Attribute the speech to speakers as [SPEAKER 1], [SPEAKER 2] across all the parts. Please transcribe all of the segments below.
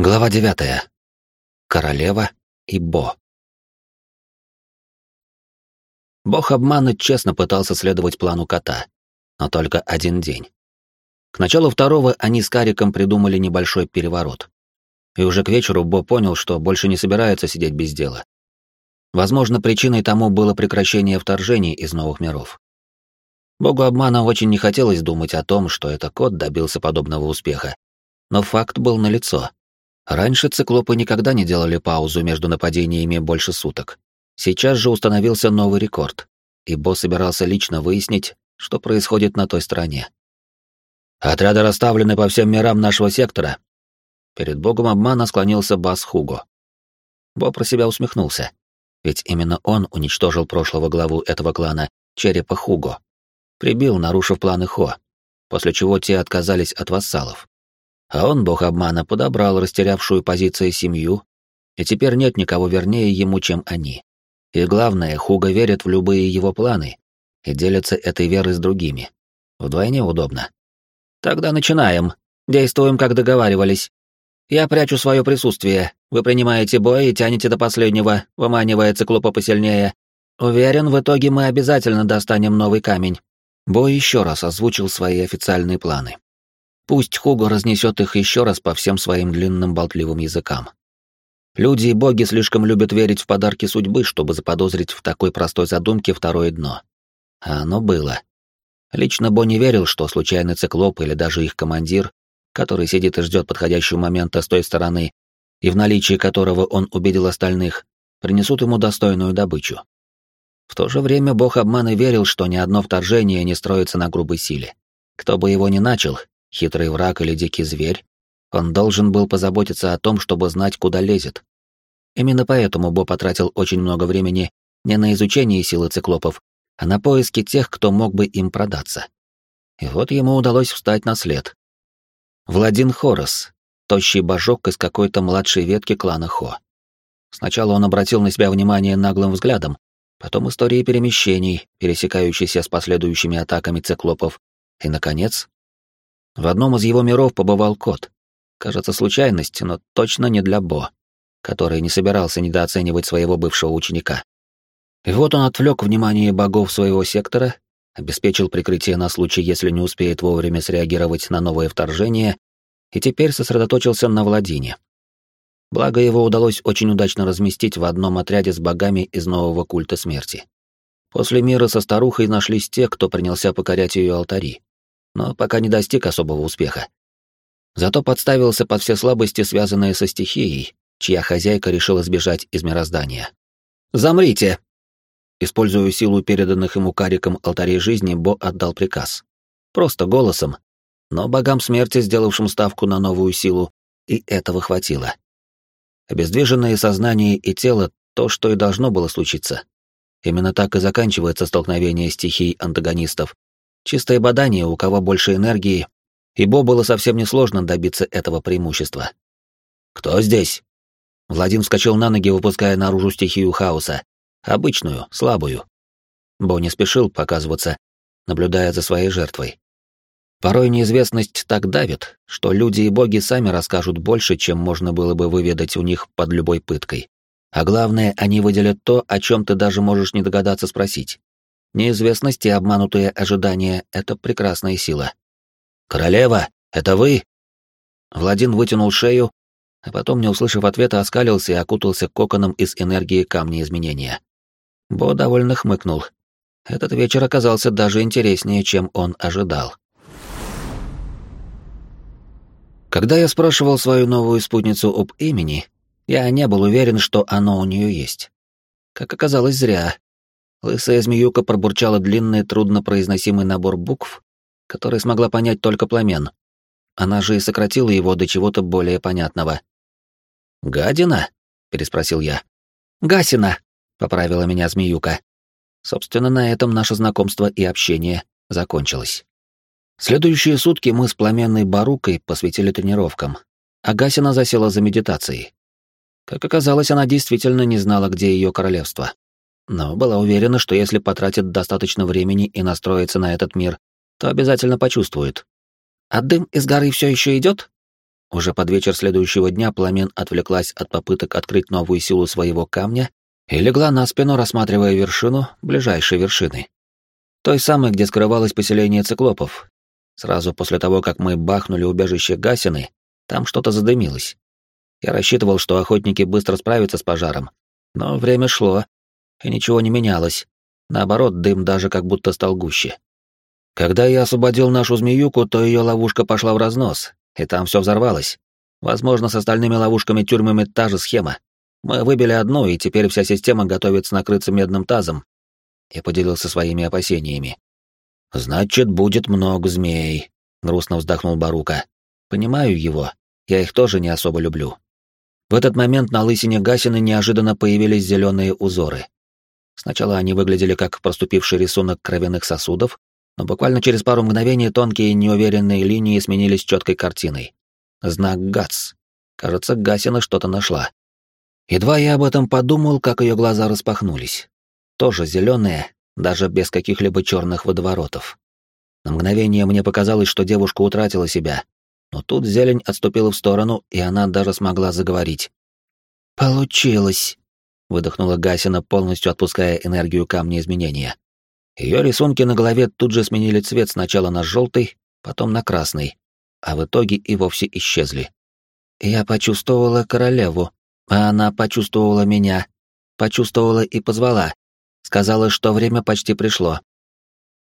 [SPEAKER 1] Глава девятая. Королева и Бо. Бог обмана честно пытался следовать плану кота, но только один день. К началу второго они с Кариком придумали небольшой переворот. И уже к вечеру Бо понял, что больше не собирается сидеть без дела. Возможно, причиной тому было прекращение вторжений из новых миров. Богу обмана очень не хотелось думать о том, что это кот добился подобного успеха, но факт был налицо. Раньше циклопы никогда не делали паузу между нападениями больше суток. Сейчас же установился новый рекорд, и босс собирался лично выяснить, что происходит на той стороне. «Отряды расставлены по всем мирам нашего сектора». Перед богом обмана склонился Бас Хуго. Бо про себя усмехнулся, ведь именно он уничтожил прошлого главу этого клана, Черепа Хуго. Прибил, нарушив планы Хо, после чего те отказались от вассалов. А он, бог обмана, подобрал растерявшую позиции семью, и теперь нет никого вернее ему, чем они. И главное, Хуга верит в любые его планы и делится этой верой с другими. Вдвойне удобно. Тогда начинаем. Действуем, как договаривались. Я прячу свое присутствие. Вы принимаете бой и тянете до последнего, выманивая циклопа посильнее. Уверен, в итоге мы обязательно достанем новый камень. Бой еще раз озвучил свои официальные планы. Пусть Хуго разнесет их еще раз по всем своим длинным болтливым языкам. Люди и боги слишком любят верить в подарки судьбы, чтобы заподозрить в такой простой задумке второе дно. А оно было. Лично Бо не верил, что случайный циклоп или даже их командир, который сидит и ждет подходящего момента с той стороны, и в наличии которого он убедил остальных, принесут ему достойную добычу. В то же время бог обмана верил, что ни одно вторжение не строится на грубой силе. Кто бы его ни начал, хитрый враг или дикий зверь, он должен был позаботиться о том, чтобы знать, куда лезет. Именно поэтому Бо потратил очень много времени не на изучение силы циклопов, а на поиски тех, кто мог бы им продаться. И вот ему удалось встать на след. Владин Хорос, тощий божок из какой-то младшей ветки клана Хо. Сначала он обратил на себя внимание наглым взглядом, потом истории перемещений, пересекающиеся с последующими атаками циклопов, и, наконец, в одном из его миров побывал кот. Кажется, случайность, но точно не для Бо, который не собирался недооценивать своего бывшего ученика. И вот он отвлек внимание богов своего сектора, обеспечил прикрытие на случай, если не успеет вовремя среагировать на новое вторжение, и теперь сосредоточился на Владине. Благо его удалось очень удачно разместить в одном отряде с богами из нового культа смерти. После мира со старухой нашлись те, кто принялся покорять ее алтари но пока не достиг особого успеха. Зато подставился под все слабости, связанные со стихией, чья хозяйка решила сбежать из мироздания. «Замрите!» Используя силу переданных ему кариком алтарей жизни, Бо отдал приказ. Просто голосом, но богам смерти, сделавшим ставку на новую силу, и этого хватило. Обездвиженное сознание и тело — то, что и должно было случиться. Именно так и заканчивается столкновение стихий антагонистов, Чистое бадание, у кого больше энергии, и Бо было совсем несложно добиться этого преимущества. «Кто здесь?» Владим вскочил на ноги, выпуская наружу стихию хаоса. Обычную, слабую. Бо не спешил показываться, наблюдая за своей жертвой. Порой неизвестность так давит, что люди и боги сами расскажут больше, чем можно было бы выведать у них под любой пыткой. А главное, они выделят то, о чем ты даже можешь не догадаться спросить. Неизвестность и обманутые ожидания — это прекрасная сила. «Королева, это вы?» Владин вытянул шею, а потом, не услышав ответа, оскалился и окутался коконом из энергии камня изменения. Бо довольно хмыкнул. Этот вечер оказался даже интереснее, чем он ожидал. Когда я спрашивал свою новую спутницу об имени, я не был уверен, что оно у нее есть. Как оказалось, зря. Лысая змеюка пробурчала длинный, труднопроизносимый набор букв, который смогла понять только пламен. Она же и сократила его до чего-то более понятного. «Гадина?» — переспросил я. «Гасина!» — поправила меня змеюка. Собственно, на этом наше знакомство и общение закончилось. Следующие сутки мы с пламенной Барукой посвятили тренировкам, а Гасина засела за медитацией. Как оказалось, она действительно не знала, где ее королевство но была уверена, что если потратит достаточно времени и настроится на этот мир, то обязательно почувствует. «А дым из горы все еще идет?» Уже под вечер следующего дня пламен отвлеклась от попыток открыть новую силу своего камня и легла на спину, рассматривая вершину ближайшей вершины. Той самой, где скрывалось поселение циклопов. Сразу после того, как мы бахнули убежище Гасины, там что-то задымилось. Я рассчитывал, что охотники быстро справятся с пожаром, но время шло, и ничего не менялось. Наоборот, дым даже как будто стал гуще. Когда я освободил нашу змеюку, то ее ловушка пошла в разнос, и там все взорвалось. Возможно, с остальными ловушками-тюрьмами та же схема. Мы выбили одну, и теперь вся система готовится накрыться медным тазом. Я поделился своими опасениями. «Значит, будет много змей», — грустно вздохнул Барука. «Понимаю его. Я их тоже не особо люблю». В этот момент на лысине Гасины неожиданно появились зеленые узоры. Сначала они выглядели как проступивший рисунок кровяных сосудов, но буквально через пару мгновений тонкие неуверенные линии сменились четкой картиной. Знак ГАЦ. Кажется, Гасина что-то нашла. Едва я об этом подумал, как ее глаза распахнулись. Тоже зеленые, даже без каких-либо черных водоворотов. На мгновение мне показалось, что девушка утратила себя, но тут зелень отступила в сторону, и она даже смогла заговорить. «Получилось!» — выдохнула Гасина, полностью отпуская энергию камня изменения. Ее рисунки на голове тут же сменили цвет сначала на желтый, потом на красный, а в итоге и вовсе исчезли. Я почувствовала королеву, а она почувствовала меня, почувствовала и позвала, сказала, что время почти пришло.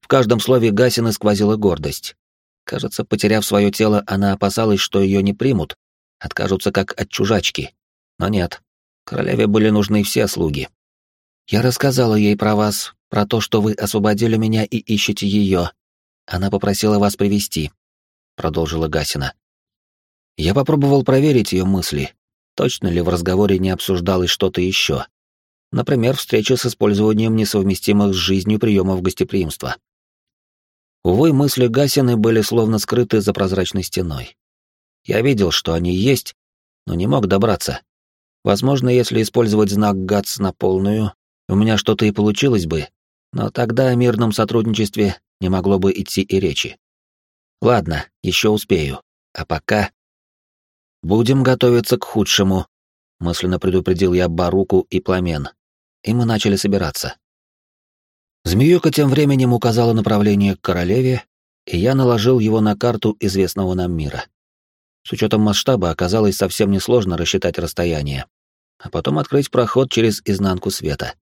[SPEAKER 1] В каждом слове Гасины сквозила гордость. Кажется, потеряв свое тело, она опасалась, что ее не примут, откажутся как от чужачки. Но нет, королеве были нужны все слуги. Я рассказала ей про вас, про то, что вы освободили меня и ищете ее. Она попросила вас привести, продолжила Гасина. Я попробовал проверить ее мысли. Точно ли в разговоре не обсуждалось что-то еще? Например, встреча с использованием несовместимых с жизнью приемов гостеприимства. Увы, мысли Гасины были словно скрыты за прозрачной стеной. Я видел, что они есть, но не мог добраться. Возможно, если использовать знак ГАЦ на полную, у меня что-то и получилось бы, но тогда о мирном сотрудничестве не могло бы идти и речи. Ладно, еще успею. А пока... Будем готовиться к худшему, мысленно предупредил я Баруку и Пламен. И мы начали собираться. Змеюка тем временем указала направление к королеве, и я наложил его на карту известного нам мира. С учетом масштаба оказалось совсем несложно рассчитать расстояние, а потом открыть проход через изнанку света.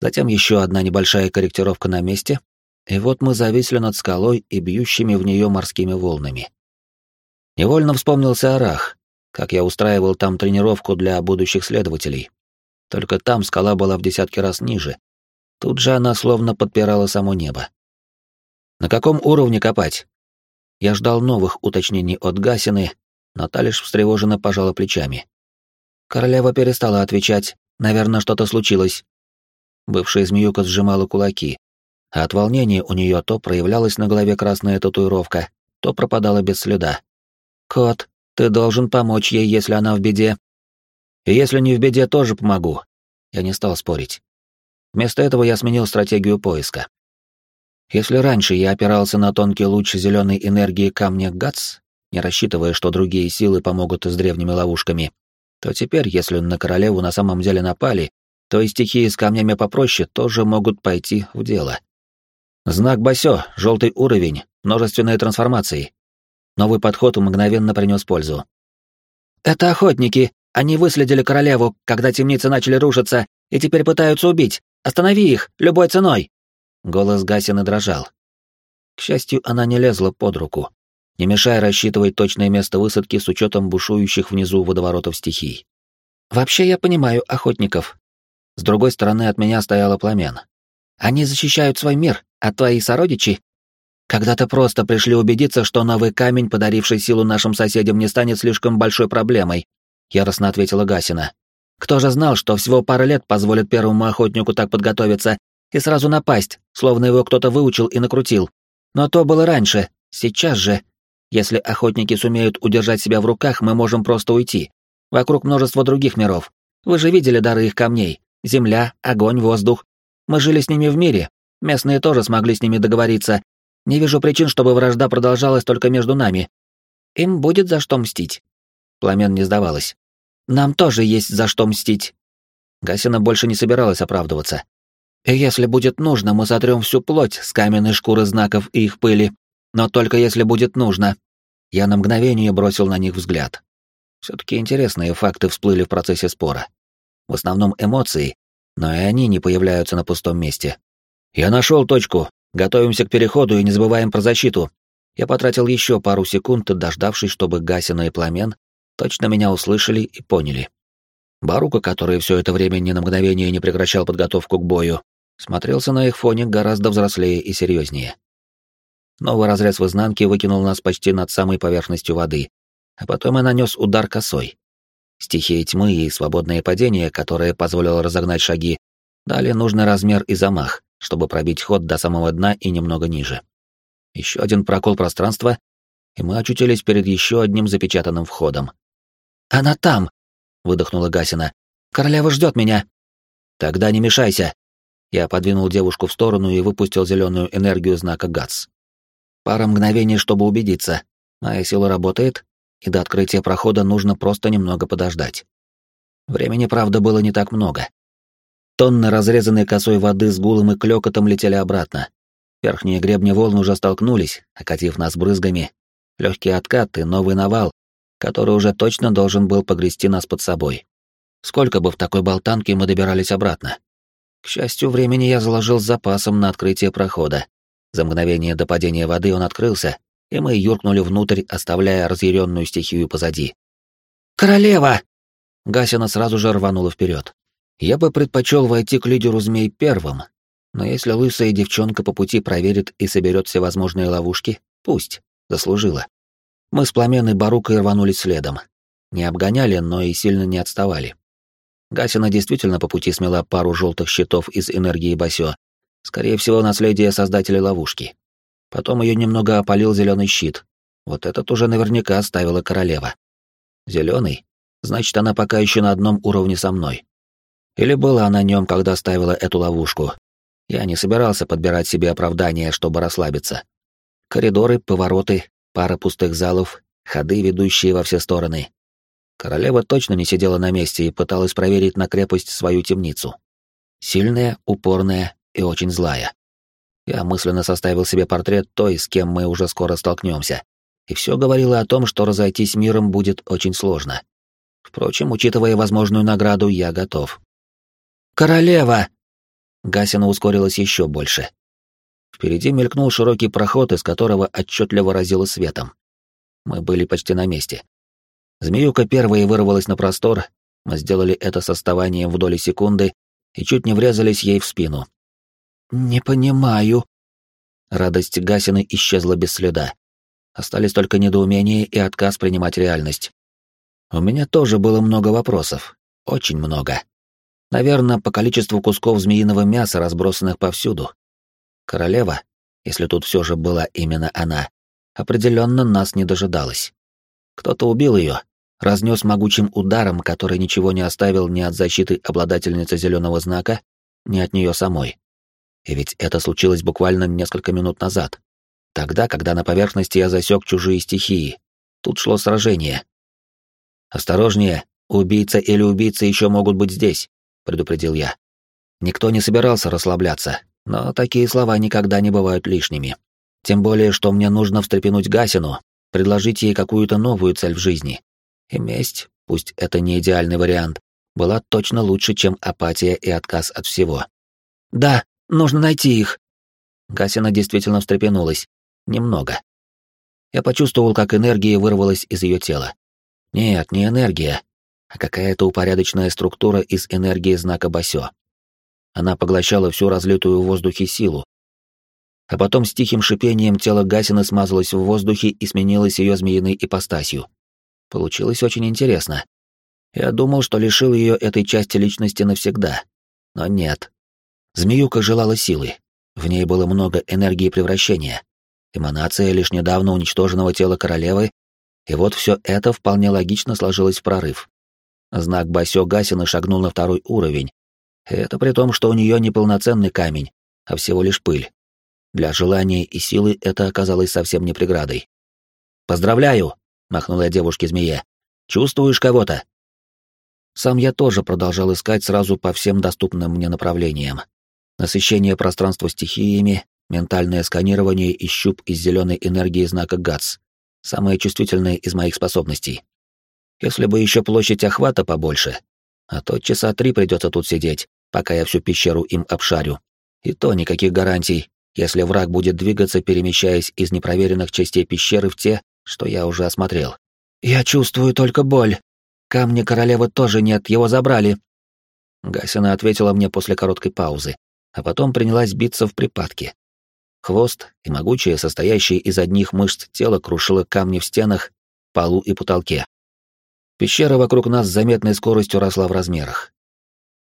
[SPEAKER 1] Затем еще одна небольшая корректировка на месте, и вот мы зависли над скалой и бьющими в нее морскими волнами. Невольно вспомнился Арах, как я устраивал там тренировку для будущих следователей. Только там скала была в десятки раз ниже. Тут же она словно подпирала само небо. На каком уровне копать? Я ждал новых уточнений от Гасины, но та лишь встревоженно пожала плечами. Королева перестала отвечать, наверное, что-то случилось. Бывшая змеюка сжимала кулаки, а от волнения у нее то проявлялась на голове красная татуировка, то пропадала без следа. «Кот, ты должен помочь ей, если она в беде». «И если не в беде, тоже помогу». Я не стал спорить. Вместо этого я сменил стратегию поиска. Если раньше я опирался на тонкий луч зеленой энергии камня ГАЦ, не рассчитывая, что другие силы помогут с древними ловушками, то теперь, если на королеву на самом деле напали, то и стихии с камнями попроще тоже могут пойти в дело. Знак Басё, желтый уровень, множественные трансформации. Новый подход мгновенно принес пользу. «Это охотники. Они выследили королеву, когда темницы начали рушиться, и теперь пытаются убить. Останови их, любой ценой!» Голос Гасины дрожал. К счастью, она не лезла под руку, не мешая рассчитывать точное место высадки с учетом бушующих внизу водоворотов стихий. «Вообще я понимаю охотников. С другой стороны от меня стояла пламен. Они защищают свой мир, а твои сородичи... Когда-то просто пришли убедиться, что новый камень, подаривший силу нашим соседям, не станет слишком большой проблемой, яростно ответила Гасина. Кто же знал, что всего пара лет позволит первому охотнику так подготовиться и сразу напасть, словно его кто-то выучил и накрутил. Но то было раньше, сейчас же. Если охотники сумеют удержать себя в руках, мы можем просто уйти. Вокруг множество других миров. Вы же видели дары их камней. Земля, огонь, воздух. Мы жили с ними в мире. Местные тоже смогли с ними договориться. Не вижу причин, чтобы вражда продолжалась только между нами. Им будет за что мстить. Пламен не сдавалась. Нам тоже есть за что мстить. Гасина больше не собиралась оправдываться. Если будет нужно, мы сотрем всю плоть с каменной шкуры знаков и их пыли. Но только если будет нужно. Я на мгновение бросил на них взгляд. Все-таки интересные факты всплыли в процессе спора. В основном эмоции, но и они не появляются на пустом месте. Я нашел точку. Готовимся к переходу и не забываем про защиту. Я потратил еще пару секунд, дождавшись, чтобы Гасина и Пламен точно меня услышали и поняли. Барука, который все это время ни на мгновение не прекращал подготовку к бою, смотрелся на их фоне гораздо взрослее и серьезнее. Новый разрез в изнанке выкинул нас почти над самой поверхностью воды, а потом и нанес удар косой. Стихия тьмы и свободное падение, которое позволило разогнать шаги, дали нужный размер и замах, чтобы пробить ход до самого дна и немного ниже. Еще один прокол пространства, и мы очутились перед еще одним запечатанным входом. «Она там!» — выдохнула Гасина. «Королева ждет меня!» «Тогда не мешайся!» Я подвинул девушку в сторону и выпустил зеленую энергию знака ГАЦ. Пара мгновений, чтобы убедиться. Моя сила работает, и до открытия прохода нужно просто немного подождать. Времени, правда, было не так много. Тонны разрезанной косой воды с гулом и клёкотом летели обратно. Верхние гребни волн уже столкнулись, окатив нас брызгами. Легкий откат и новый навал, который уже точно должен был погрести нас под собой. Сколько бы в такой болтанке мы добирались обратно? К счастью, времени я заложил с запасом на открытие прохода. За мгновение до падения воды он открылся, и мы юркнули внутрь, оставляя разъяренную стихию позади. «Королева!» Гасина сразу же рванула вперед. Я бы предпочел войти к лидеру змей первым, но если лысая девчонка по пути проверит и соберет все возможные ловушки, пусть, заслужила. Мы с пламенной барукой рванулись следом. Не обгоняли, но и сильно не отставали. Гасина действительно по пути смела пару желтых щитов из энергии Басё. Скорее всего, наследие создателя ловушки. Потом ее немного опалил зеленый щит. Вот этот уже наверняка оставила королева. Зеленый? Значит, она пока еще на одном уровне со мной. Или была на нем, когда ставила эту ловушку. Я не собирался подбирать себе оправдания, чтобы расслабиться. Коридоры, повороты, пара пустых залов, ходы, ведущие во все стороны. Королева точно не сидела на месте и пыталась проверить на крепость свою темницу. Сильная, упорная и очень злая. Я мысленно составил себе портрет той, с кем мы уже скоро столкнемся, и все говорило о том, что разойтись миром будет очень сложно. Впрочем, учитывая возможную награду, я готов. «Королева!» Гасина ускорилась еще больше. Впереди мелькнул широкий проход, из которого отчетливо разило светом. Мы были почти на месте. Змеюка первая вырвалась на простор, мы сделали это с оставанием в доли секунды и чуть не врезались ей в спину. «Не понимаю». Радость Гасины исчезла без следа. Остались только недоумение и отказ принимать реальность. У меня тоже было много вопросов. Очень много. Наверное, по количеству кусков змеиного мяса, разбросанных повсюду. Королева, если тут все же была именно она, определенно нас не дожидалась. Кто-то убил ее, разнес могучим ударом, который ничего не оставил ни от защиты обладательницы зеленого знака, ни от нее самой. И ведь это случилось буквально несколько минут назад. Тогда, когда на поверхности я засек чужие стихии. Тут шло сражение. «Осторожнее, убийца или убийца еще могут быть здесь», — предупредил я. Никто не собирался расслабляться, но такие слова никогда не бывают лишними. Тем более, что мне нужно встрепенуть Гасину, предложить ей какую-то новую цель в жизни. И месть, пусть это не идеальный вариант, была точно лучше, чем апатия и отказ от всего. «Да, нужно найти их!» Гасина действительно встрепенулась. Немного. Я почувствовал, как энергия вырвалась из ее тела. Нет, не энергия, а какая-то упорядоченная структура из энергии знака Басё. Она поглощала всю разлитую в воздухе силу. А потом с тихим шипением тело Гасина смазалось в воздухе и сменилось ее змеиной ипостасью. Получилось очень интересно. Я думал, что лишил ее этой части личности навсегда. Но нет. Змеюка желала силы. В ней было много энергии превращения. Эманация лишь недавно уничтоженного тела королевы, и вот все это вполне логично сложилось в прорыв. Знак Басё Гасина шагнул на второй уровень. Это при том, что у нее не полноценный камень, а всего лишь пыль. Для желания и силы это оказалось совсем не преградой. «Поздравляю!» — махнула я девушке-змее. «Чувствуешь кого-то?» Сам я тоже продолжал искать сразу по всем доступным мне направлениям. Насыщение пространства стихиями, ментальное сканирование и щуп из зеленой энергии знака ГАЦ. Самое чувствительное из моих способностей. Если бы еще площадь охвата побольше, а то часа три придется тут сидеть, пока я всю пещеру им обшарю. И то никаких гарантий, если враг будет двигаться, перемещаясь из непроверенных частей пещеры в те, что я уже осмотрел. «Я чувствую только боль. Камня королевы тоже нет, его забрали». Гасина ответила мне после короткой паузы, а потом принялась биться в припадке. Хвост и могучее, состоящее из одних мышц тело крушило камни в стенах, полу и потолке. Пещера вокруг нас с заметной скоростью росла в размерах.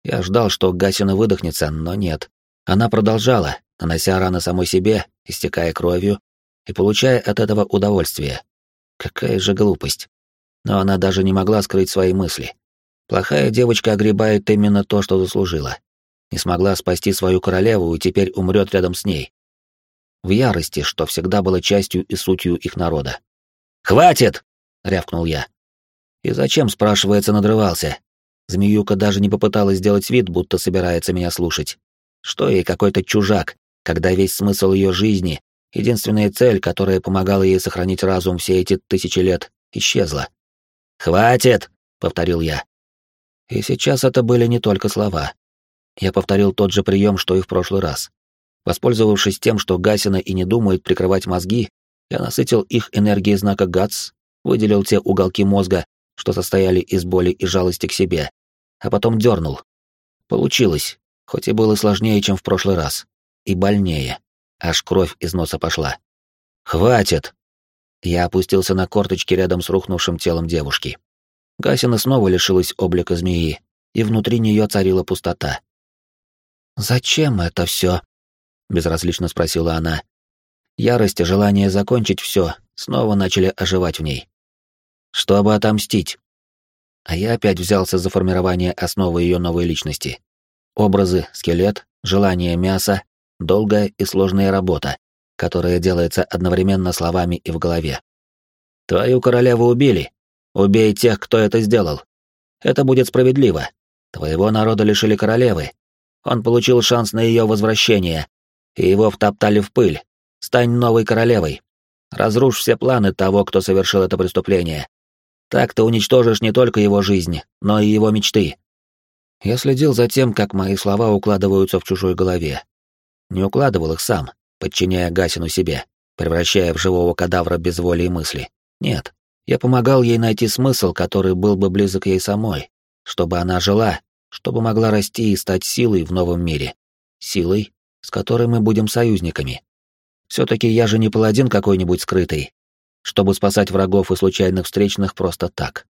[SPEAKER 1] Я ждал, что Гасина выдохнется, но нет. Она продолжала, нанося раны самой себе, истекая кровью и получая от этого удовольствие. Какая же глупость. Но она даже не могла скрыть свои мысли. Плохая девочка огребает именно то, что заслужила. Не смогла спасти свою королеву и теперь умрет рядом с ней. В ярости, что всегда было частью и сутью их народа. «Хватит!» — рявкнул я. И зачем, спрашивается, надрывался? Змеюка даже не попыталась сделать вид, будто собирается меня слушать. Что ей какой-то чужак, когда весь смысл ее жизни, единственная цель, которая помогала ей сохранить разум все эти тысячи лет, исчезла. «Хватит!» — повторил я. И сейчас это были не только слова. Я повторил тот же прием, что и в прошлый раз. Воспользовавшись тем, что Гасина и не думает прикрывать мозги, я насытил их энергией знака ГАЦ, выделил те уголки мозга, что состояли из боли и жалости к себе, а потом дернул. Получилось, хоть и было сложнее, чем в прошлый раз. И больнее. Аж кровь из носа пошла. «Хватит!» Я опустился на корточки рядом с рухнувшим телом девушки. Гасина снова лишилась облика змеи, и внутри нее царила пустота. «Зачем это все? безразлично спросила она. Ярость и желание закончить все снова начали оживать в ней. «Чтобы отомстить!» А я опять взялся за формирование основы ее новой личности. Образы, скелет, желание мяса, долгая и сложная работа, которая делается одновременно словами и в голове. «Твою королеву убили. Убей тех, кто это сделал. Это будет справедливо. Твоего народа лишили королевы. Он получил шанс на ее возвращение, и его втоптали в пыль. Стань новой королевой. Разрушь все планы того, кто совершил это преступление. Так ты уничтожишь не только его жизнь, но и его мечты. Я следил за тем, как мои слова укладываются в чужой голове. Не укладывал их сам, подчиняя Гасину себе, превращая в живого кадавра без воли и мысли. Нет, я помогал ей найти смысл, который был бы близок ей самой, чтобы она жила, чтобы могла расти и стать силой в новом мире. Силой, с которой мы будем союзниками. Все-таки я же не паладин какой-нибудь скрытый, чтобы спасать врагов и случайных встречных просто так.